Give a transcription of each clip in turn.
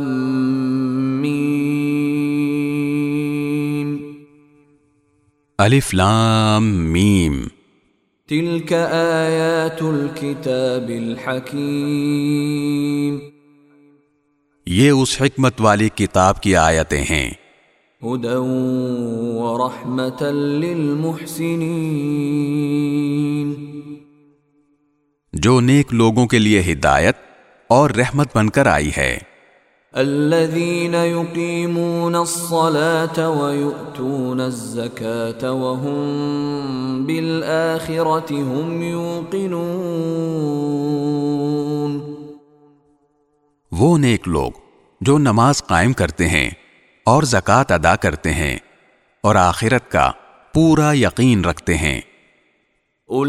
میم الف لام میم تلك آیات الكتاب الحکیم یہ اس حکمت والی کتاب کی آیتیں ہیں۔ هدى ورحمة للمحسنين۔ جو نیک لوگوں کے لیے ہدایت اور رحمت بن کر آئی ہے۔ الذين يقيمون الصلاة ويؤتون الزكاة وهم بالآخرة هم يوقنون وہ نیک لوگ جو نماز قائم کرتے ہیں اور زکوٰۃ ادا کرتے ہیں اور آخرت کا پورا یقین رکھتے ہیں۔ أولئك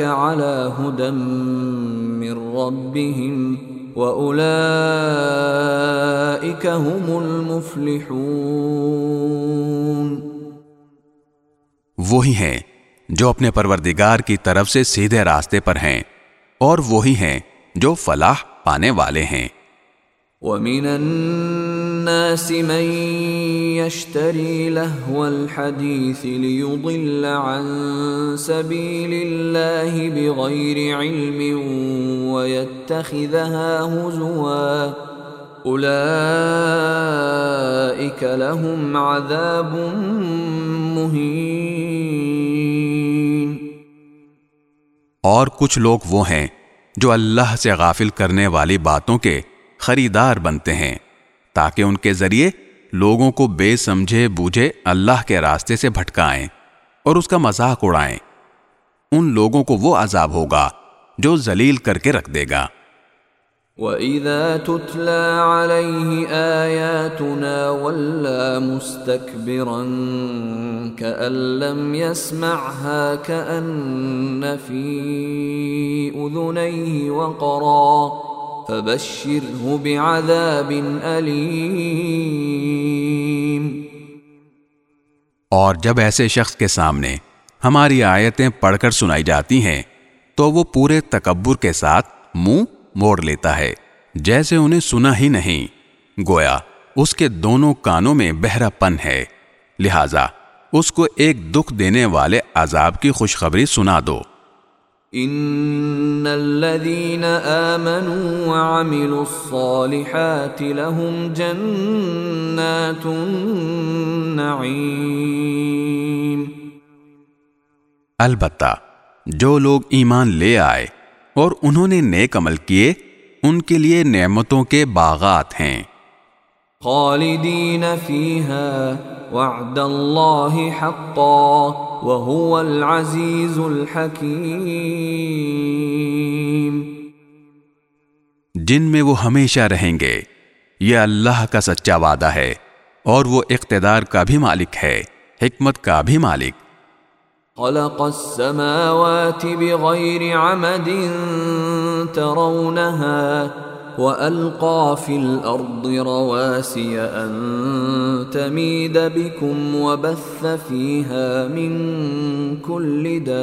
على هدى من ربهم وأولئك هم المفلحون۔ وہی ہیں جو اپنے پروردگار کی طرف سے سیدھے راستے پر ہیں اور وہی ہیں جو فلاح پانے والے ہیں۔ ومن الناس من يشتري لهو الحديث ليضل عن سبيل الله بغير علم ويتخذها هزوا. أولئك لهم عذاب مهين. اور کچھ لوگ وہ ہیں جو اللہ سے غافل کرنے والی باتوں کے خریدار بنتے ہیں۔ تاکہ ان کے ذریعے لوگوں کو بے سمجھے بوجھے اللہ کے راستے سے بھٹکائیں اور اس کا مذاق اڑائیں۔ ان لوگوں کو وہ عذاب ہوگا جو ذلیل کر کے رکھ دے گا۔ وَإِذَا تُتْلَى عَلَيْهِ آيَاتُنَا وَلَّى مُسْتَكْبِرًا كَأَن لَّمْ يَسْمَعْهَا كَأَنَّ فِي أُذُنَيْهِ وَقْرًا فَبَشِّرْهُ بِعَذَابٍ أَلِيمٍ. اور جب ایسے شخص کے سامنے ہماری آیتیں پڑھ کر سنائی جاتی ہیں، تو وہ پورے تکبر کے ساتھ منہ موڑ لیتا ہے، جیسے انہیں سنا ہی نہیں۔ گویا، اس کے دونوں کانوں میں بہرا پن ہے۔ لہذا، اس کو ایک دکھ دینے والے عذاب کی خوشخبری سنا دو۔ ان الذين امنوا وعملوا الصالحات لهم جنات النعيم البتہ جو لوگ ایمان لے آئے اور انہوں نے نیک عمل کیے ان کے لیے نعمتوں کے باغات ہیں۔ خالدين فيها وعد الله حقا وهو العزيز الحكيم۔ جن میں وہ ہمیشہ رہیں گے یہ اللہ کا سچا وعدہ ہے اور وہ اقتدار کا بھی مالک ہے حکمت کا بھی مالک۔ خلق السماوات بغير عمد ترونها وألقى في الأرض رواسي أن تميد بكم وبث فيها من كل دابة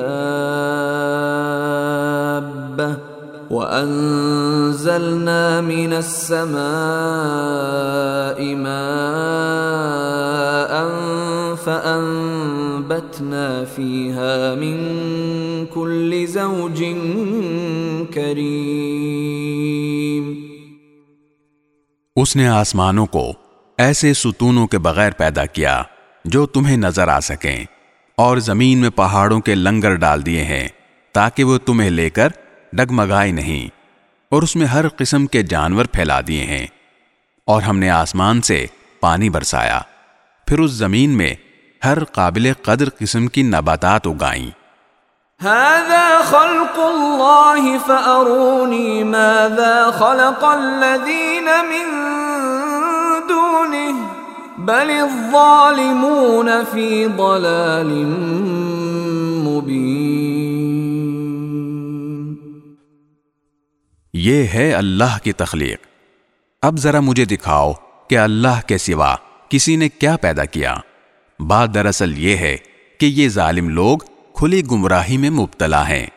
وأنزلنا من السماء ماء فأنبتنا فيها من كل زوج كريم اس نے آسمانوں کو ایسے ستونوں کے بغیر پیدا کیا جو تمہیں نظر آ سکیں اور زمین میں پہاڑوں کے لنگر ڈال دیے ہیں تاکہ وہ تمہیں لے کر ڈگمگائے نہیں اور اس میں ہر قسم کے جانور پھیلا دیے ہیں۔ اور ہم نے آسمان سے پانی برسایا۔ پھر اس زمین میں ہر قابل قدر قسم کی نباتات اگائیں۔ خلق الله فأروني ماذا خلق الذين من دونه بل الظالمون في ضلال مبين. یہ ہے اللہ کی تخلیق۔ اب ذرا مجھے دکھاؤ کہ اللہ کے سوا کسی نے کیا پیدا کیا۔ بات دراصل یہ ہے کہ یہ ظالم لوگ کھلی گمراہی میں مبتلا ہیں۔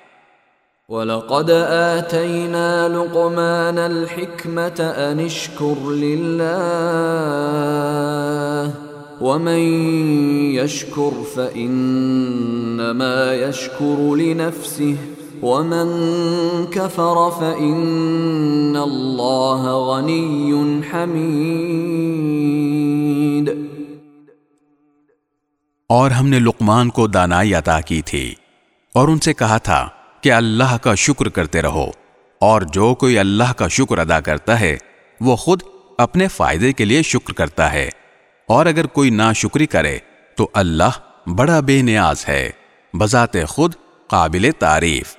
وَلَقَدْ آتَيْنَا لُقْمَانَ الْحِكْمَةَ أَنِ اشْكُرْ لِلَّهِ وَمَنْ يَشْكُرْ فَإِنَّمَا يَشْكُرُ لِنَفْسِهِ وَمَنْ كَفَرَ فَإِنَّ اللَّهَ غَنِيٌّ حَمِيدٌ اور ہم نے لقمان کو دانائی عطا کی تھی اور ان سے کہا تھا کہ اللہ کا شکر کرتے رہو اور جو کوئی اللہ کا شکر ادا کرتا ہے، وہ خود اپنے فائدے کے لیے شکر کرتا ہے۔ اور اگر کوئی نا شکری کرے، تو اللہ بڑا بے نیاز ہے، بذات خود قابل تعریف۔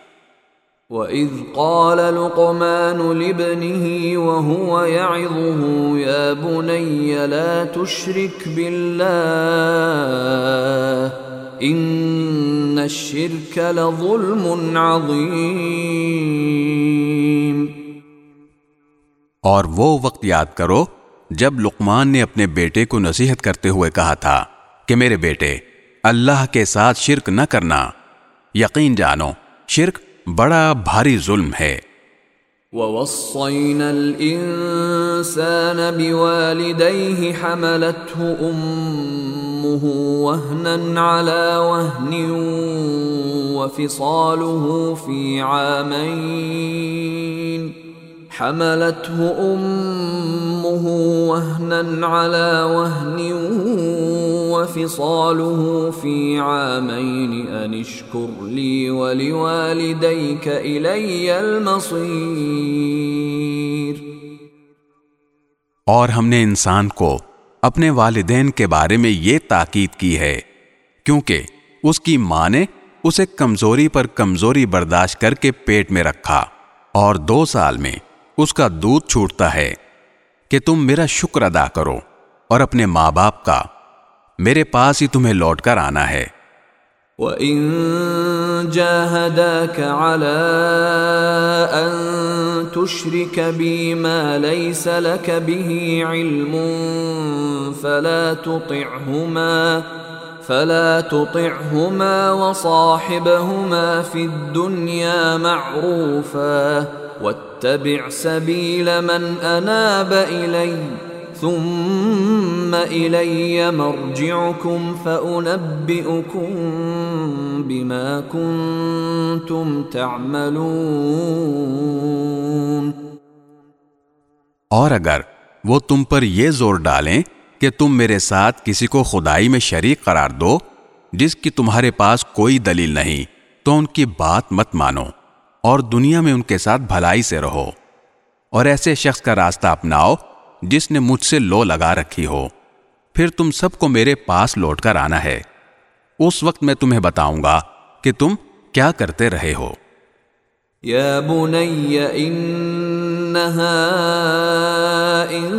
وَإِذْ قَالَ لُقْمَانُ لِابْنِهِ وَهُوَ يَعِظُهُ، يَا بُنَيَّ لَا تُشْرِكْ بِاللَّهِ، إِنَّ الشِّرْكَ لَظُلْمٌ عَظِيمٌ۔ اور وہ وقت یاد کرو جب لقمان نے اپنے بیٹے کو نصیحت کرتے ہوئے کہا تھا کہ میرے بیٹے اللہ کے ساتھ شرک نہ کرنا۔ یقین جانو شرک بڑا بھاری ظلم ہے۔ ووصينا الإنسان بوالديه حملته أمه وهنا على وهن وفصاله في عامين حملته أمه وهنا على وهن وفصاله في عامين أن اشكر لي ولوالديك إلي المصير اور ہم نے انسان کو اپنے والدین کے بارے میں یہ تاکید کی ہے، کیونکہ اس کی ماں نے اسے کمزوری پر کمزوری برداشت کر کے پیٹ میں رکھا اور دو سال میں اس کا دودھ چھوٹتا ہے کہ تم میرا شکر ادا کرو اور اپنے ماں باپ کا، میرے پاس ہی تمہیں لوٹ کر آنا ہے۔ وَإِن جَاهَدَاكَ عَلَىٰ أَن تُشْرِكَ بِي مَا لَيْسَ لَكَ بِهِ عِلْمٌ فَلَا تُطِعْهُمَا فَلَا تُطِعْهُمَا وَصَاحِبْهُمَا فِي الدُّنْيَا مَعْرُوفًا وَاتَّبِعْ سَبِيلَ مَنْ أَنَابَ إِلَيَّ ثم إلي مرجعكم فأنبئكم بما كنتم تعملون اور اگر وہ تم پر یہ زور ڈالیں کہ تم میرے ساتھ کسی کو خدائی میں شریک قرار دو جس کی تمہارے پاس کوئی دلیل نہیں، تو ان کی بات مت مانو اور دنیا میں ان کے ساتھ بھلائی سے رہو اور ایسے شخص کا راستہ اپناؤ جس نے مجھ سے لو لگا رکھی ہو۔ پھر تم سب کو میرے پاس لوٹ کر آنا ہے۔ اس وقت میں تمہیں بتاؤں گا کہ تم کیا کرتے رہے ہو۔ يا بني إنها إن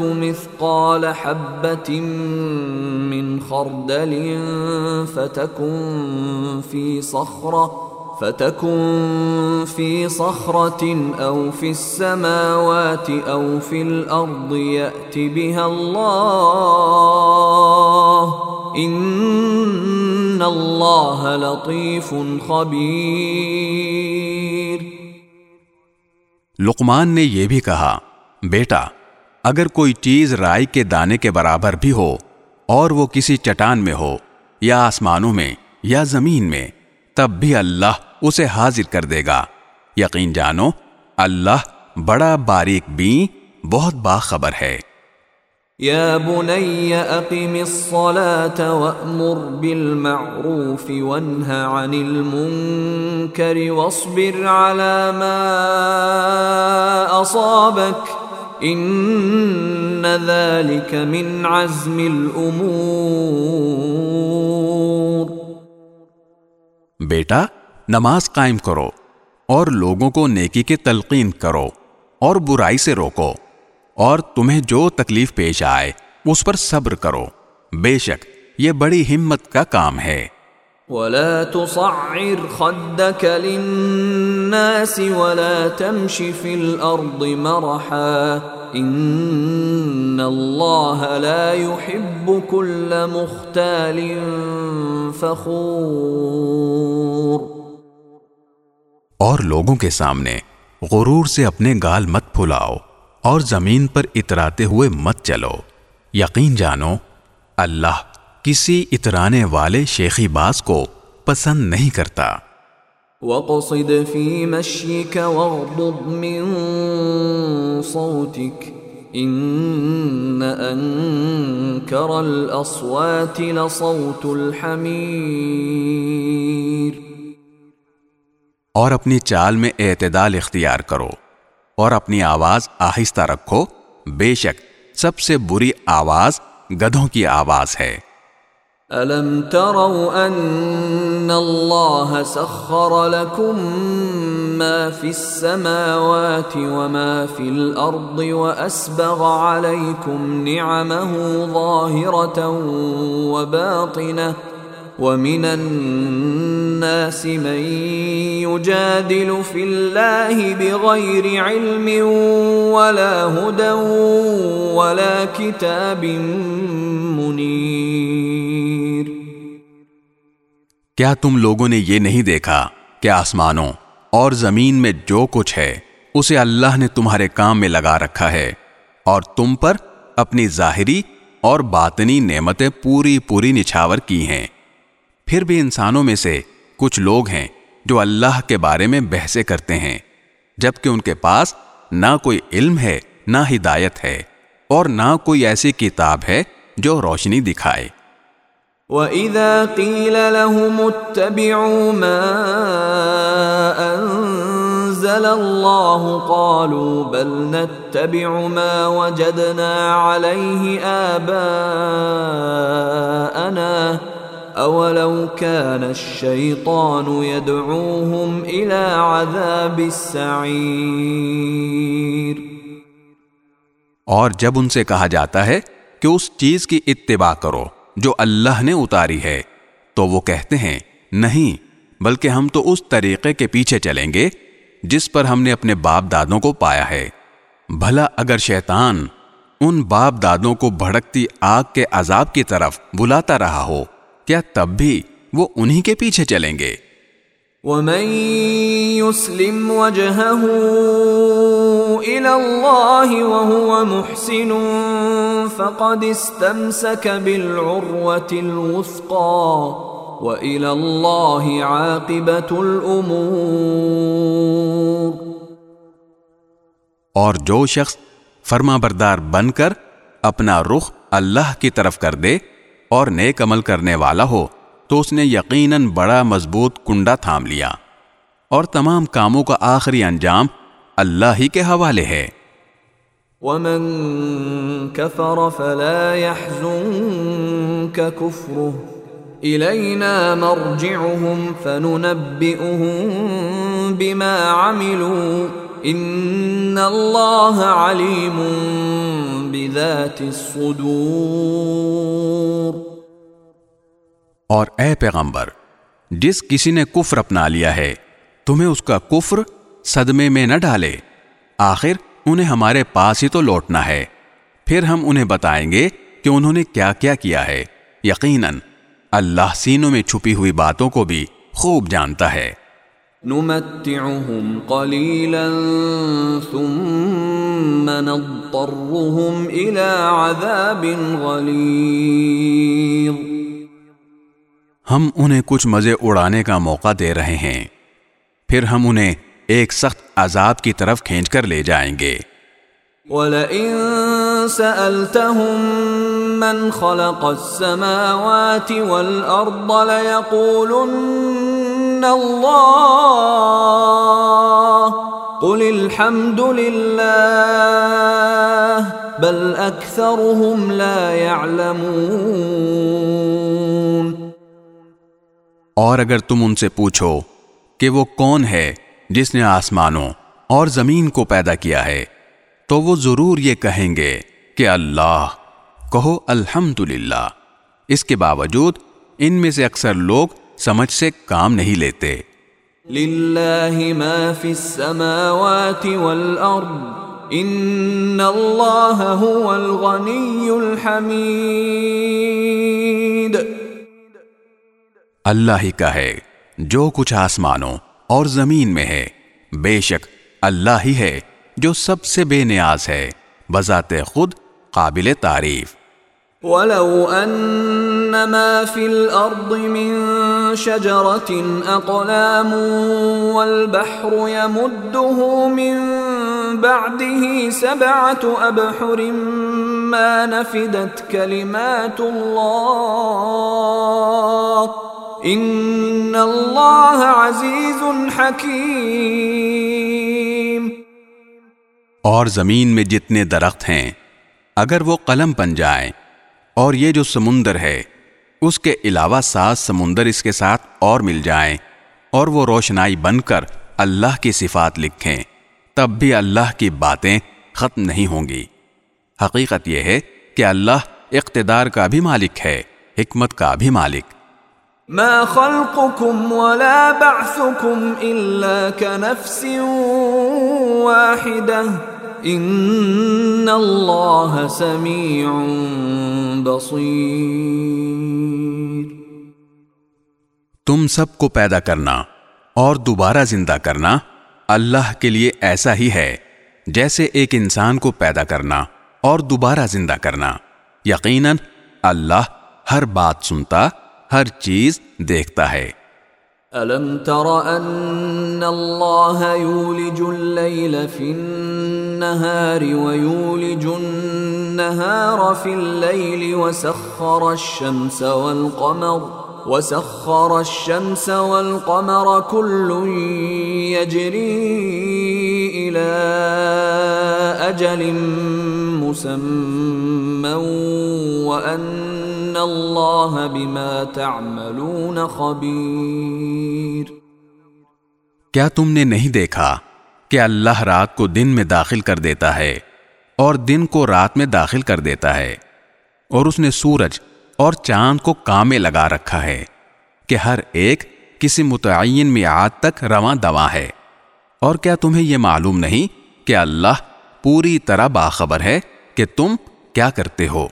مثقال حبة من خردل فتكن في صخرة فتكن في صخرة أو في السماوات أو في الأرض يأت بها الله إن الله لطيف خبير لقمان نے یہ بھی کہا، بیٹا، اگر کوئی چیز رائی کے دانے کے برابر بھی ہو اور وہ کسی چٹان میں ہو، یا آسمانوں میں، یا زمین میں تب بھی اللہ اسے حاضر کر دے گا۔ یقین جانو، اللہ بڑا باریک بین بہت باخبر ہے۔ يا بني أقم الصلاة وأمر بالمعروف وانه عن المنكر واصبر على ما أصابك إن ذلك من عزم الأمور بیٹا، نماز قائم کرو اور لوگوں کو نیکی کے تلقین کرو اور برائی سے روکو اور تمہیں جو تکلیف پیش آئے، اس پر صبر کرو۔ بے شک، یہ بڑی ہمت کا کام ہے۔ ولا تصعر خدك للناس ولا تمش في الارض مرحا۔ ان الله لا يحب كل مختال فخور. اور لوگوں کے سامنے غرور سے اپنے گال مت پھلاؤ اور زمین پر اتراتے ہوئے مت چلو. یقین جانو، اللہ کسی اترانے والے شیخی باز کو پسند نہیں کرتا۔ وقصد في مشيك واغضض من صوتك ان انكر الاصوات لصوت الحمير اور اپنی چال میں اعتدال اختیار کرو اور اپنی آواز آہستہ رکھو۔ بے شک سب سے بری آواز گدھوں کی آواز ہے۔ الم تروا ان الله سخر لكم ما في السماوات وما في الارض واسبغ عليكم نعمه ظاهره وباطنه ومن الناس من يجادل في الله بغير علم ولا هدى ولا كتاب منير کیا تم لوگوں نے یہ نہیں دیکھا کہ آسمانوں اور زمین میں جو کچھ ہے، اسے اللہ نے تمہارے کام میں لگا رکھا ہے، اور تم پر اپنی ظاہری اور باطنی نعمتیں پوری پوری نچھاور کی ہیں۔ پھر بھی انسانوں میں سے کچھ لوگ ہیں جو اللہ کے بارے میں بحثے کرتے ہیں، جبکہ ان کے پاس نہ کوئی علم ہے، نہ ہدایت ہے، اور نہ کوئی ایسی کتاب ہے جو روشنی دکھائے۔ وَإِذَا قِيلَ لَهُمُ اتَّبِعُوا مَا أَنزَلَ اللَّهُ قَالُوا بَلْ نَتَّبِعُ مَا وَجَدْنَا عَلَيْهِ آبَاءَنَا اولو كان الشيطان يدعوهم الى عذاب السعير اور جب ان سے کہا جاتا ہے کہ اس چیز کی اتباع کرو جو اللہ نے اتاری ہے۔ تو وہ کہتے ہیں، نہیں، بلکہ ہم تو اس طریقے کے پیچھے چلیں گے جس پر ہم نے اپنے باپ دادوں کو پایا ہے۔ بھلا اگر شیطان ان باپ دادوں کو بھڑکتی آگ کے عذاب کی طرف بلاتا رہا ہو، کیا تب بھی وہ انہی کے پیچھے چلیں گے؟ ومن يسلم وجهه إلى الله وهو محسن فقد استمسك بالعروة الوثقى وإلى الله عاقبة الأمور اور جو شخص فرما بردار بن کر اپنا رخ اللہ کی طرف کر دے اور نیک عمل کرنے والا ہو تو اس نے یقیناً بڑا مضبوط کنڈا تھام لیا۔ اور تمام کاموں کا آخری انجام اللہ ہی کے حوالے ہے۔ ومن كفر فلا يحزنك كفره۔ إلينا مرجعهم فننبئهم بما عملوا۔ إن الله عليم بذات الصدور۔ اور اے پیغمبر، جس کسی نے کفر اپنا لیا ہے، تمہیں اس کا کفر صدمے میں نہ ڈالے۔ آخر انہیں ہمارے پاس ہی تو لوٹنا ہے۔ پھر ہم انہیں بتائیں گے کہ انہوں نے کیا کیا کیا ہے۔ یقیناً اللہ سینوں میں چھپی ہوئی باتوں کو بھی خوب جانتا ہے۔ نمتعهم قليلا ثم نضطرهم الى عذاب غليظ ہم انہیں کچھ مزے اڑانے کا موقع دے رہے ہیں۔ پھر ہم انہیں ایک سخت عذاب کی طرف کھینچ کر لے جائیں گے۔ وَلَئِن سَأَلْتَهُم مَّنْ خَلَقَ السَّمَاوَاتِ وَالْأَرْضَ لَيَقُولُنَّ اللَّهُ قُلِ الْحَمْدُ لِلَّهِ بَلْ أَكْثَرُهُمْ لَا يَعْلَمُونَ اور اگر تم ان سے پوچھو کہ وہ کون ہے جس نے آسمانوں اور زمین کو پیدا کیا ہے، تو وہ ضرور یہ کہیں گے کہ اللہ، کہو الحمد اس کے باوجود ان میں سے اکثر لوگ سمجھ سے کام نہیں لیتے۔ للہ ما فی السماوات والارض، ان اللہ هو الغنی الحمید۔ اللہ ہی کا ہے، جو کچھ آسمانوں اور زمین میں ہے۔ بے شک اللہ ہی ہے جو سب سے بے نیاز ہے، بذات خود قابل تعریف۔ ولو ان ما في الارض من شجره اقلام والبحر يمده من بعده سبعه ابحر ما نفدت كلمات الله ان اللہ عزیز حکیم اور زمین میں جتنے درخت ہیں، اگر وہ قلم بن جائیں اور یہ جو سمندر ہے، اس کے علاوہ سات سمندر اس کے ساتھ اور مل جائیں اور وہ روشنائی بن کر اللہ کی صفات لکھیں، تب بھی اللہ کی باتیں ختم نہیں ہوں گی۔ حقیقت یہ ہے کہ اللہ اقتدار کا بھی مالک ہے، حکمت کا بھی مالک۔ ما خلقكم ولا بعثكم الا كنفس واحده ان الله سميع بصير تم سب کو پیدا کرنا اور دوبارہ زندہ کرنا اللہ کے لیے ایسا ہی ہے جیسے ایک انسان کو پیدا کرنا اور دوبارہ زندہ کرنا۔ یقیناً اللہ ہر بات سنتا ہر چیز دیکھتا ہے۔ ألم تر أن الله يولج الليل في النهار ويولج النهار في الليل وسخر الشمس والقمر وسخر الشمس والقمر كل يجري إلى أجل مسمى وأن اللہ بما تعملون خبیر۔ کیا تم نے نہیں دیکھا کہ اللہ رات کو دن میں داخل کر دیتا ہے اور دن کو رات میں داخل کر دیتا ہے؟ اور اس نے سورج اور چاند کو کام میں لگا رکھا ہے کہ ہر ایک کسی متعین میعاد تک رواں دواں ہے۔ اور کیا تمہیں یہ معلوم نہیں کہ اللہ پوری طرح باخبر ہے کہ تم کیا کرتے ہو؟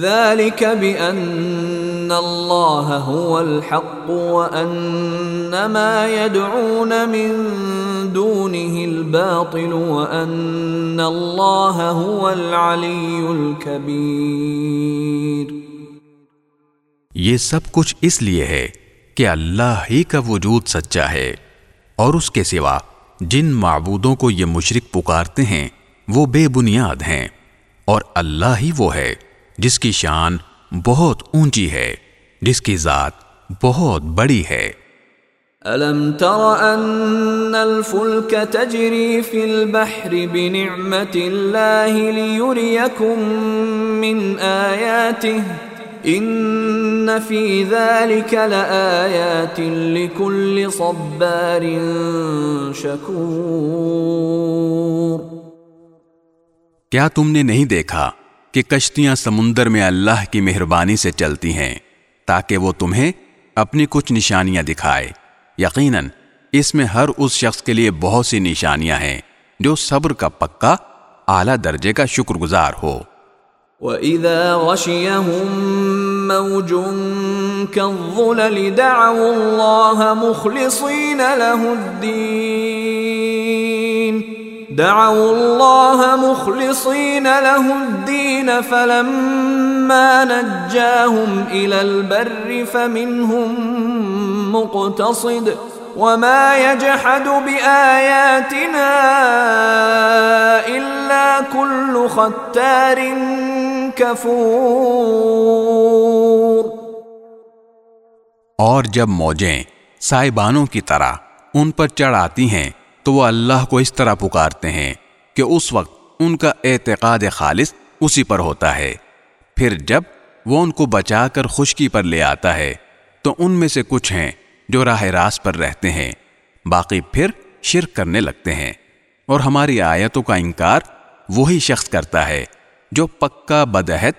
ذلك بأن الله هو الحق وأن ما يدعون من دونه الباطل وأن الله هو العلي الكبير۔ یہ سب کچھ اس لیے ہے کہ اللہ ہی کا وجود سچا ہے اور اس کے سوا جن معبودوں کو یہ مشرک پکارتے ہیں وہ بے بنیاد ہیں اور اللہ ہی وہ ہے۔ جس کی شان بہت اونچی ہے جس کی ذات بہت بڑی ہے۔ ألم تر أن الفلك تجري في البحر بنعمة الله ليريكم من آياته إن في ذلك لآيات لكل صبار شكور۔ کیا تم نے نہیں دیکھا کہ کشتیاں سمندر میں اللہ کی مہربانی سے چلتی ہیں تاکہ وہ تمہیں اپنی کچھ نشانیاں دکھائے۔ یقیناً اس میں ہر اس شخص کے لیے بہت سی نشانیاں ہیں جو صبر کا پکا اعلی درجے کا شکر گزار ہو۔ وَإِذَا غَشِيَهُم مَّوْجٌ كَالظُّلَلِ دَعَوُا اللَّهَ مُخْلِصِينَ لَهُ الدِّينَ دعوا الله مخلصين له الدين فلما نجاهم إلى البر فمنهم مقتصد وما يجحد بآياتنا إلا كل ختار كفور اور جب موجیں سائبانوں کی طرح ان پر چڑھ آتی ہیں تو وہ اللہ کو اس طرح پکارتے ہیں کہ اس وقت ان کا اعتقاد خالص اسی پر ہوتا ہے۔ پھر جب وہ ان کو بچا کر خشکی پر لے آتا ہے، تو ان میں سے کچھ ہیں جو راہ راست پر رہتے ہیں۔ باقی پھر شرک کرنے لگتے ہیں۔ اور ہماری آیتوں کا انکار وہی شخص کرتا ہے جو پکا بدہت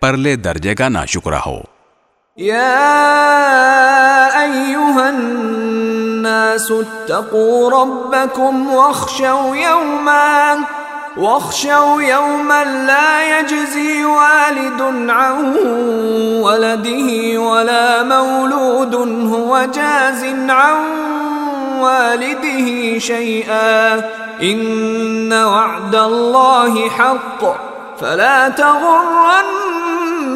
پرلے درجے کا نا شکرا ہو اتقوا ربكم واخشوا يوما واخشوا يوما لا يجزي والد عن ولده ولا مولود هو جاز عن والده شيئا. ان وعد الله حق، فلا تغرن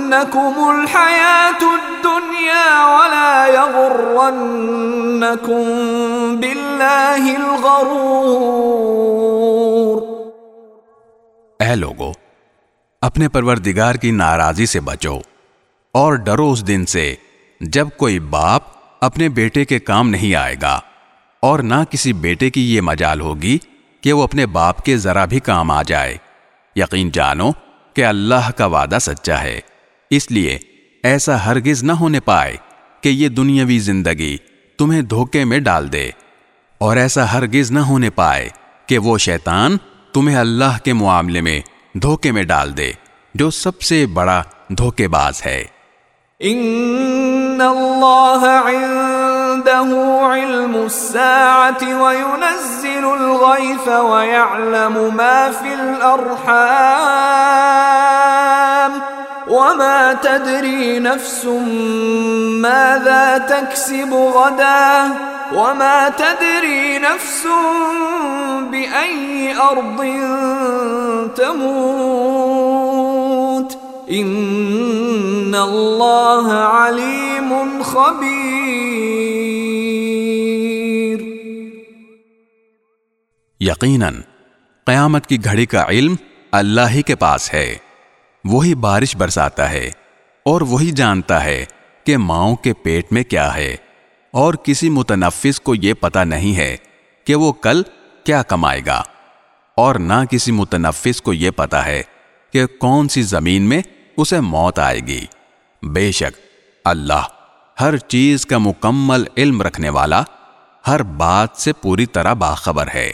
تغرنكم الحياة الدنيا ولا يغرنكم بالله الغرور۔ اے لوگو، اپنے پروردگار کی ناراضی سے بچو اور ڈرو اس دن سے جب کوئی باپ اپنے بیٹے کے کام نہیں آئے گا اور نہ کسی بیٹے کی یہ مجال ہوگی کہ وہ اپنے باپ کے ذرا بھی کام آ جائے۔ یقین جانو کہ اللہ کا وعدہ سچا ہے۔ اس لیے ایسا ہرگز نہ ہونے پائے کہ یہ دنیاوی زندگی تمہیں دھوکے میں ڈال دے اور ایسا ہرگز نہ ہونے پائے کہ وہ شیطان تمہیں اللہ کے معاملے میں دھوکے میں ڈال دے، جو سب سے بڑا دھوکے باز ہے۔ ان اللہ عنده علم الساعة وينزل الغيث ويعلم ما في الارحام۔ وما تدري نفس ماذا تكسب غدا وما تدري نفس بأي أرض تموت إن الله عليم خبير یقیناً قیامت کی گھڑی کا علم اللہ ہی کے پاس ہے۔ وہی بارش برساتا ہے اور وہی جانتا ہے کہ ماؤں کے پیٹ میں کیا ہے اور کسی متنفس کو یہ پتا نہیں ہے کہ وہ کل کیا کمائے گا اور نہ کسی متنفس کو یہ پتا ہے کہ کون سی زمین میں اسے موت آئے گی۔ بے شک اللہ ہر چیز کا مکمل علم رکھنے والا ہر بات سے پوری طرح باخبر ہے۔